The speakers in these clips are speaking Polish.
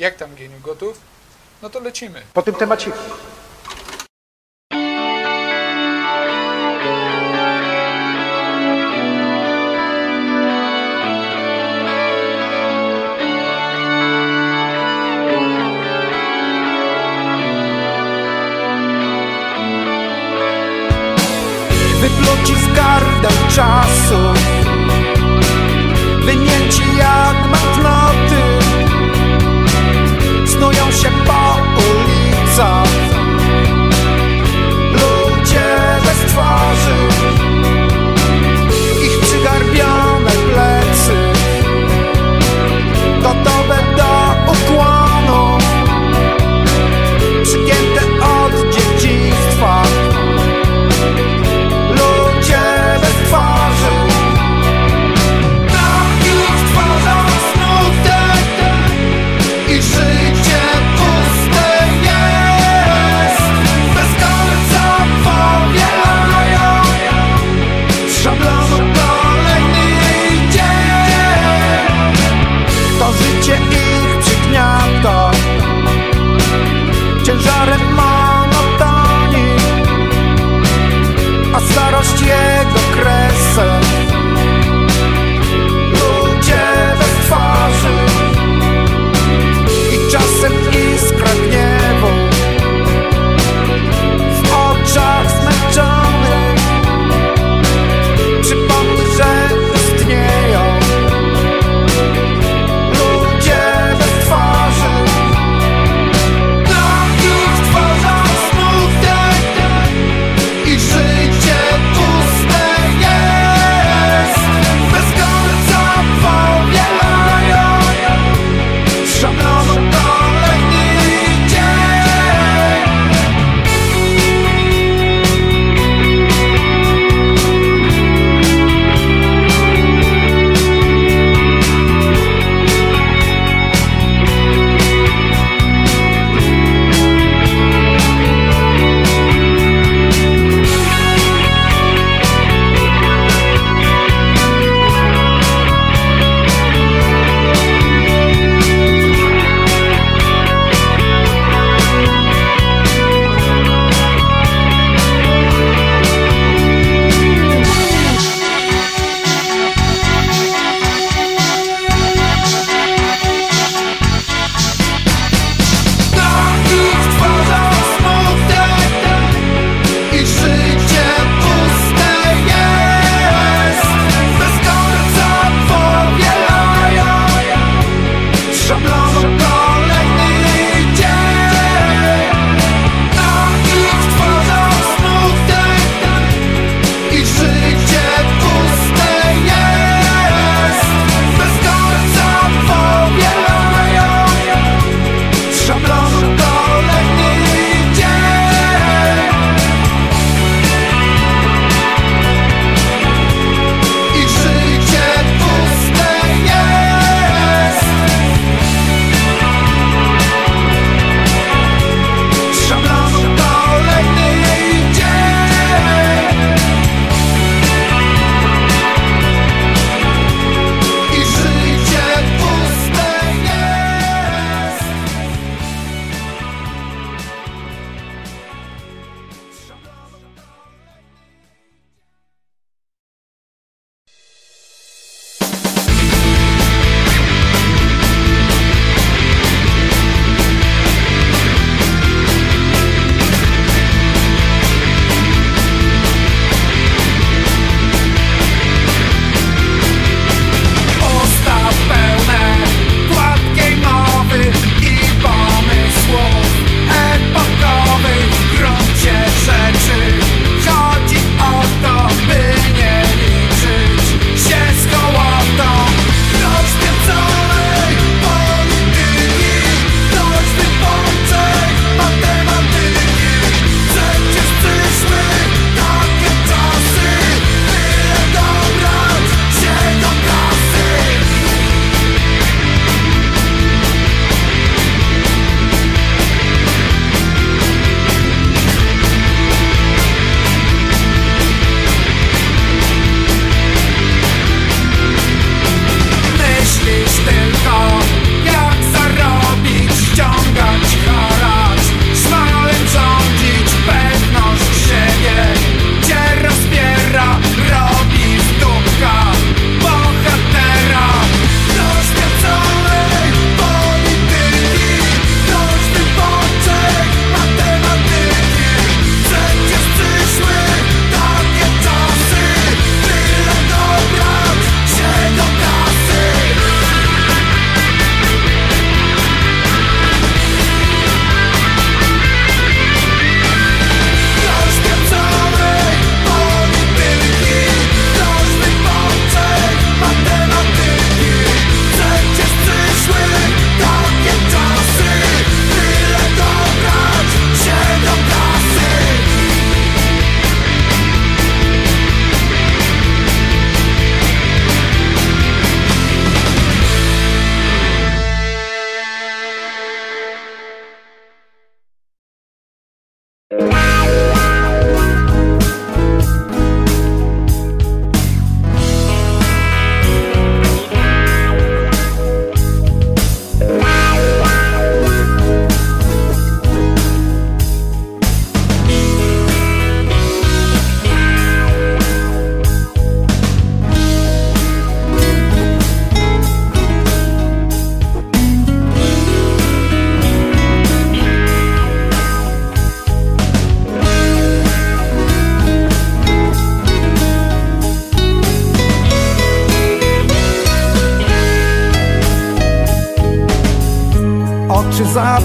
Jak tam geniu, gotów? No to lecimy. Po tym temacie. Wypluci z gardeł czasu Wynięci jak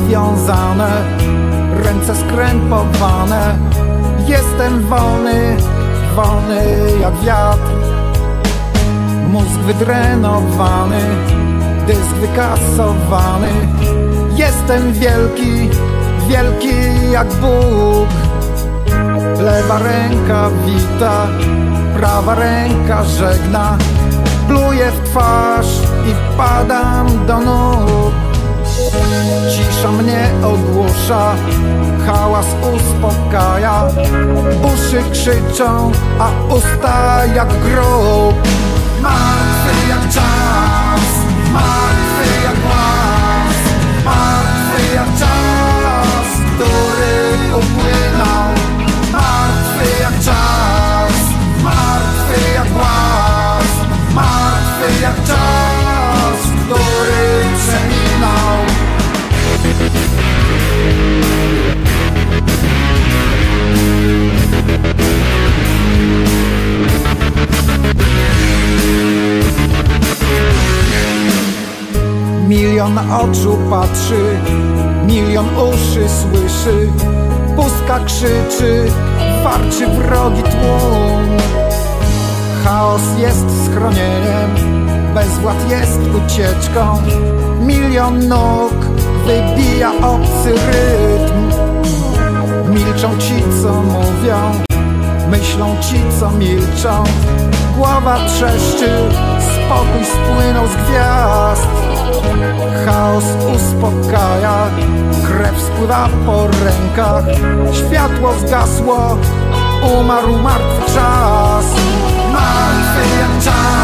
Oczy zawiązane, ręce skrępowane. Jestem wolny, wolny jak wiatr. Mózg wydrenowany, dysk wykasowany. Jestem wielki, wielki jak Bóg. Lewa ręka wita, prawa ręka żegna. Pluję w twarz i padam do nóg Cisza mnie ogłusza, hałas uspokaja. Uszy krzyczą, a usta jak grób. Martwy jak czas, martwy jak głaz Martwy jak czas, który upłynął. Martwy jak czas, martwy jak głaz Martwy jak czas, Milion oczu patrzy, milion uszy słyszy Pustka krzyczy, warczy wrogi tłum. Chaos jest schronieniem, bezwład jest ucieczką. Milion nóg wybija obcy rytm. Milczą ci, co mówią, myślą ci, co milczą. Głowa trzeszczy, spokój spłynął z gwiazd Chaos uspokaja, krew spływa po rękach Światło zgasło, umarł martwy czas. Martwy jak czas,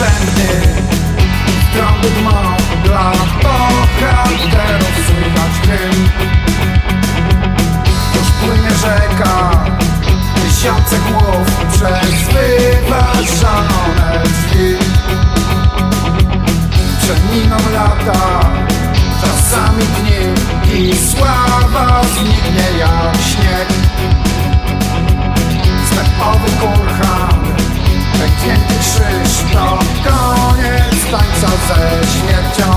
następny Trąby dmą dla bohaterów słychać tym. Już płynie rzeka Tysiące głów przez wyważone drzwi. Przeminą lata Czasami dni i sława zniknie jak śnieg. Stepowy kurhan przegięty krzyż To koniec tańca ze śmiercią.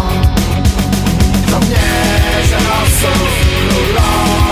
To mierze losów królową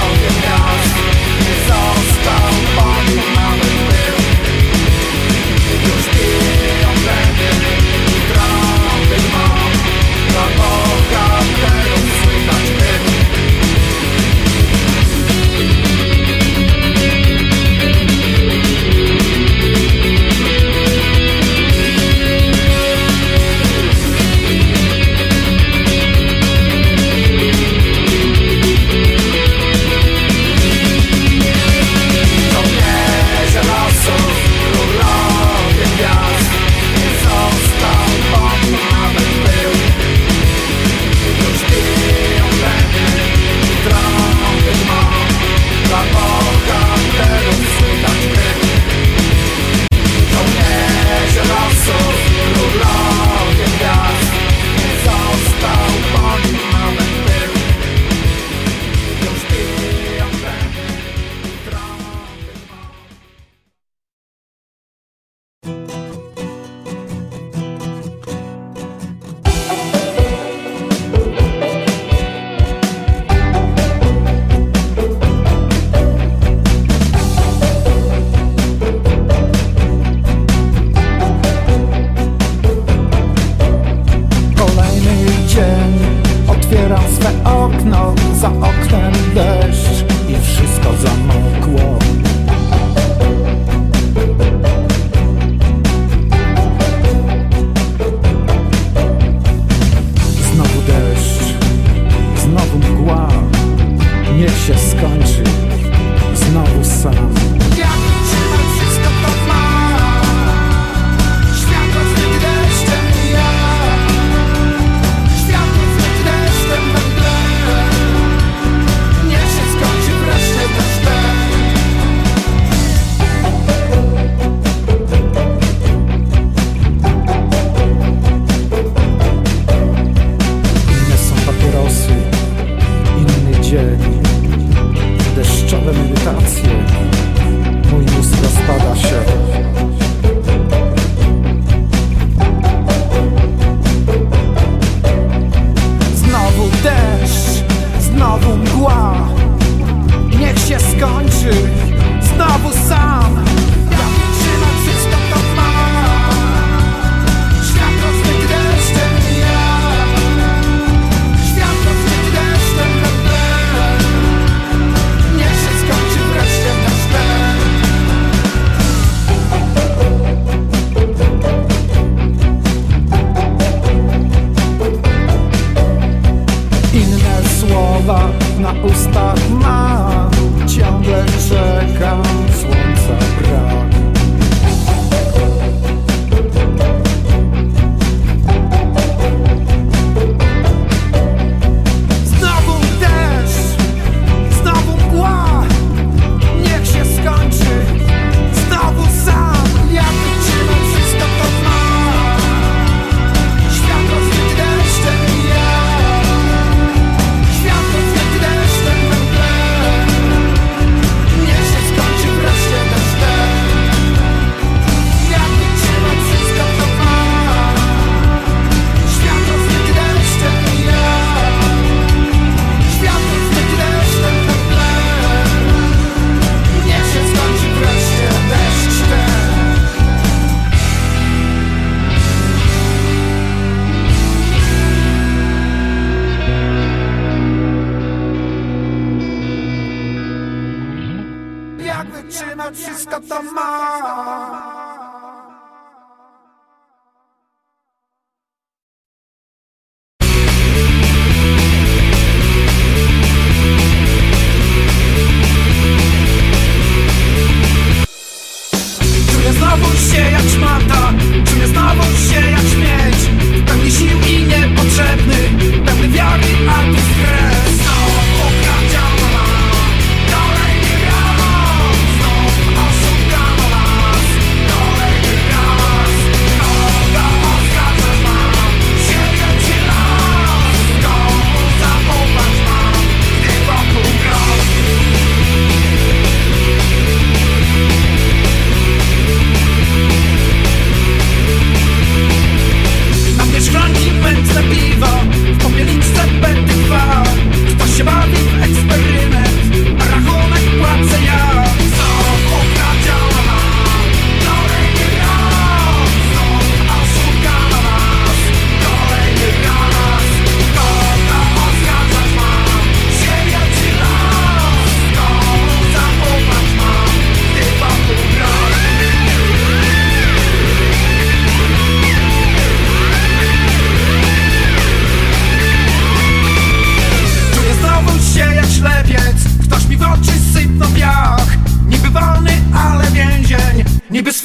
trzyma, wszystko to ma.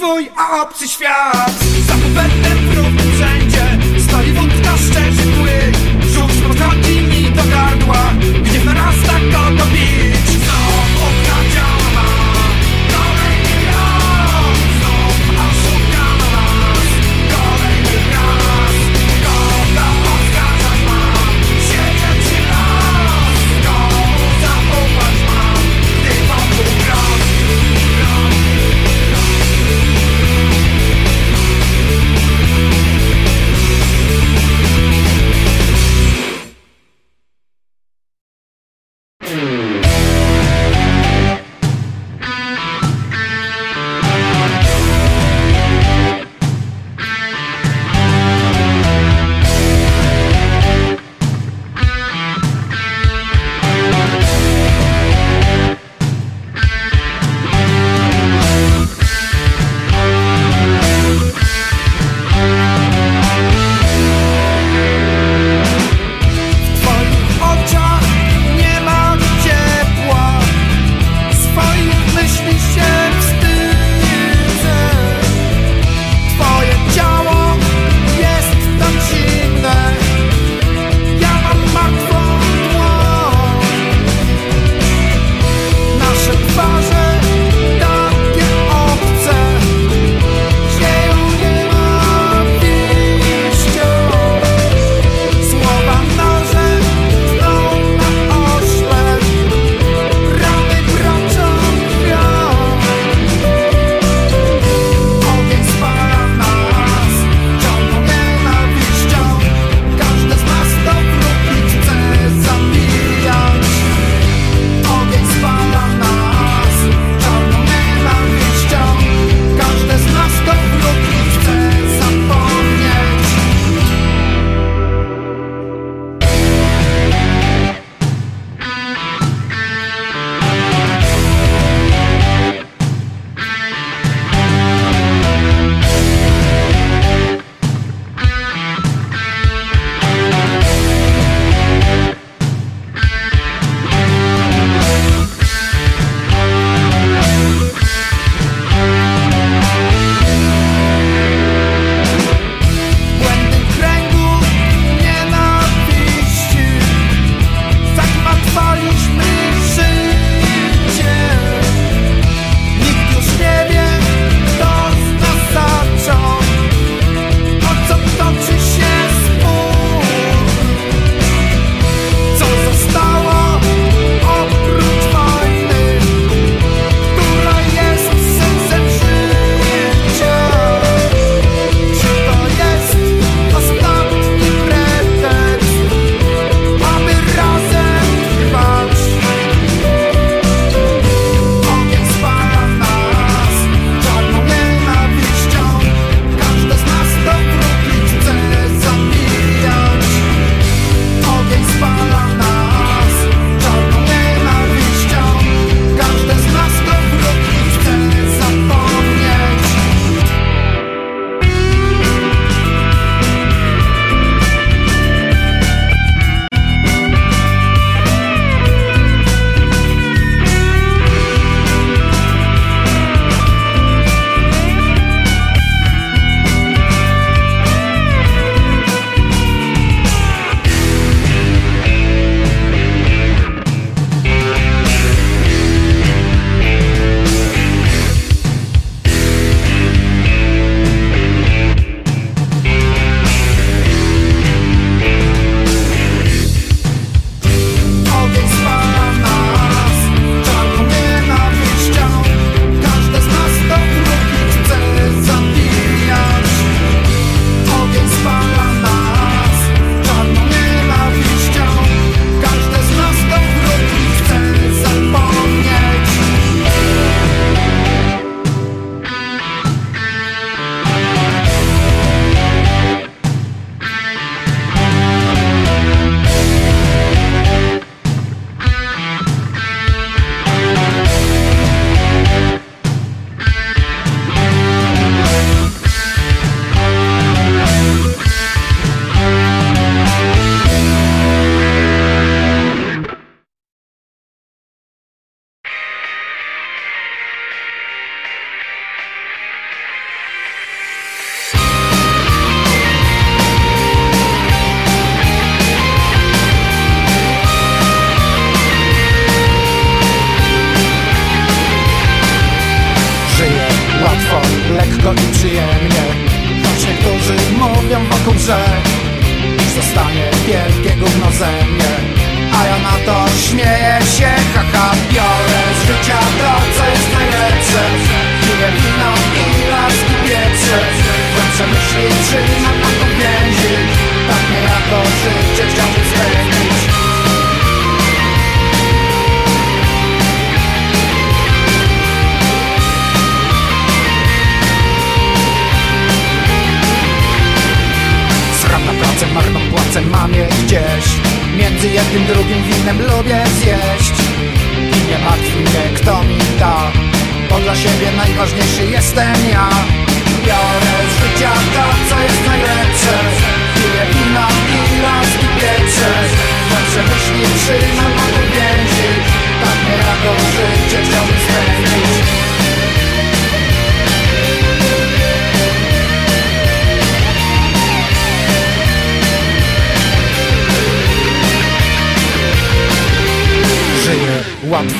rozwój, a obcy świat. Za bubetem prób wszędzie. Stali wódka szczerzy płyt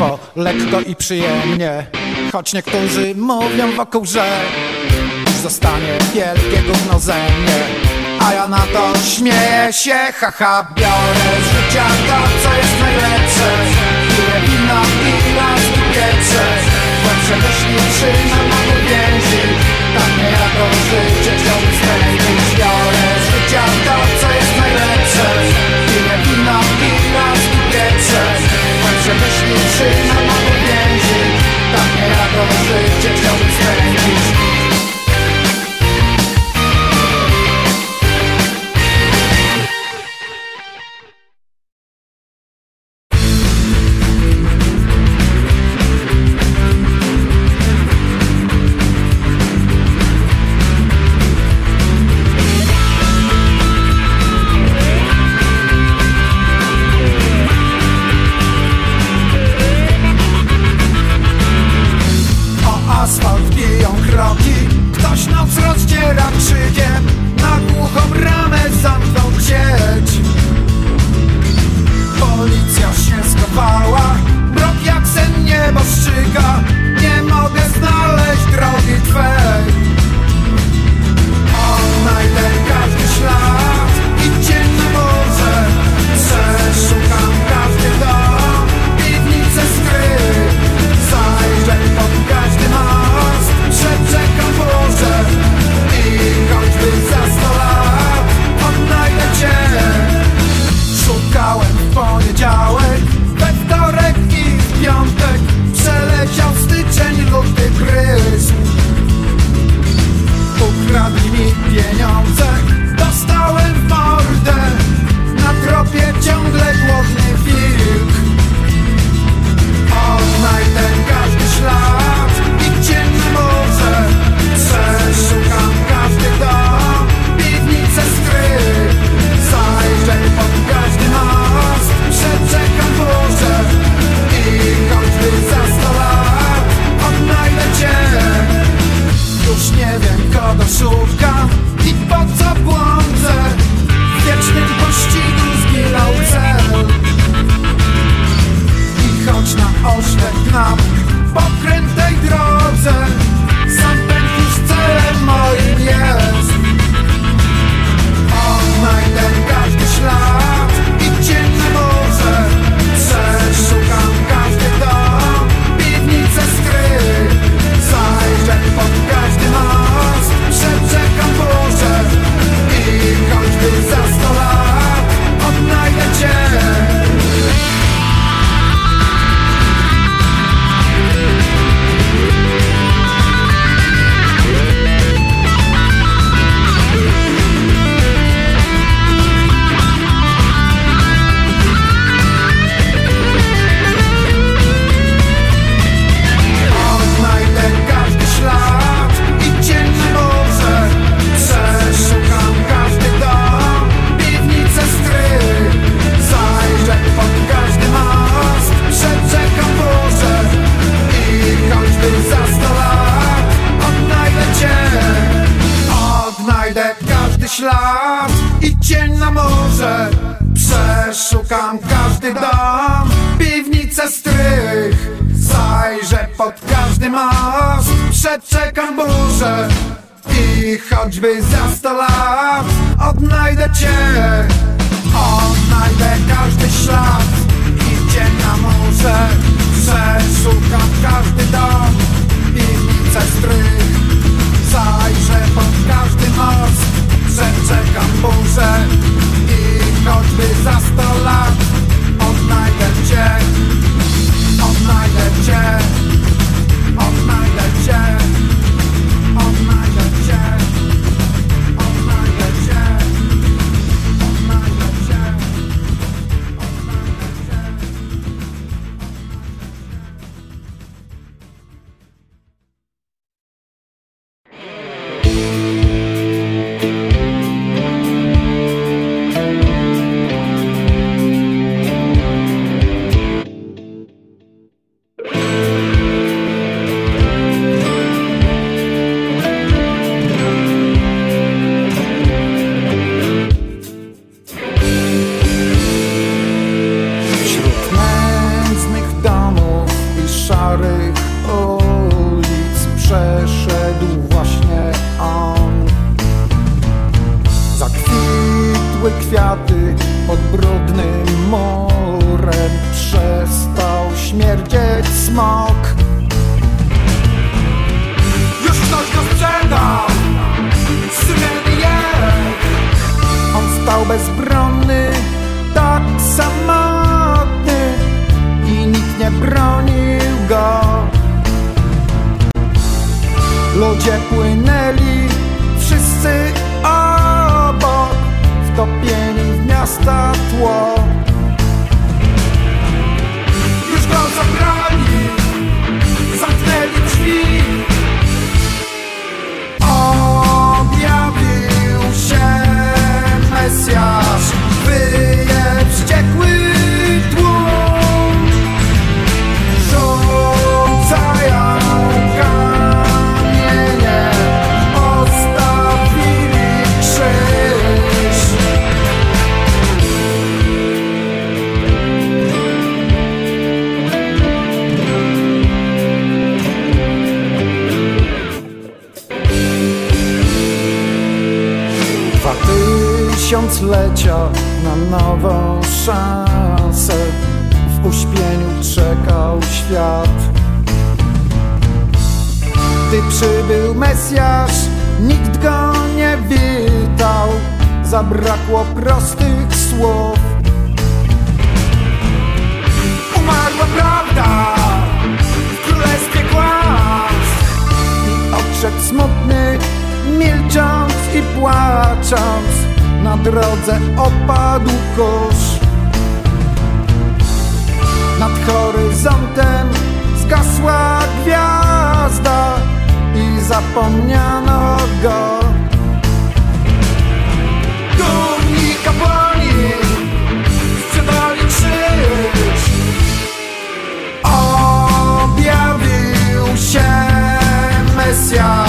łatwo, lekko i przyjemnie. Choć niektórzy mówią wokół, że Zostanie wielkie gówno ze mnie A ja na to śmieję się, haha Biorę z życia to, co jest najlepsze. Piję wino i raz pieprze. Głębsze myśli trzymam na powięzi Tak niejako życie chciałbym spędzić Biorę z życia to, co jest najlepsze. Żebyś mi przyjrzał na powięzi Takie radość życie chciałbym spędzić zabrakło prostych słów. Umarła prawda w królestwie kłamstw i odszedł smutny, milcząc i płacząc. Na drodze opadł kosz. Nad horyzontem zgasła gwiazda i zapomniano go. Yeah.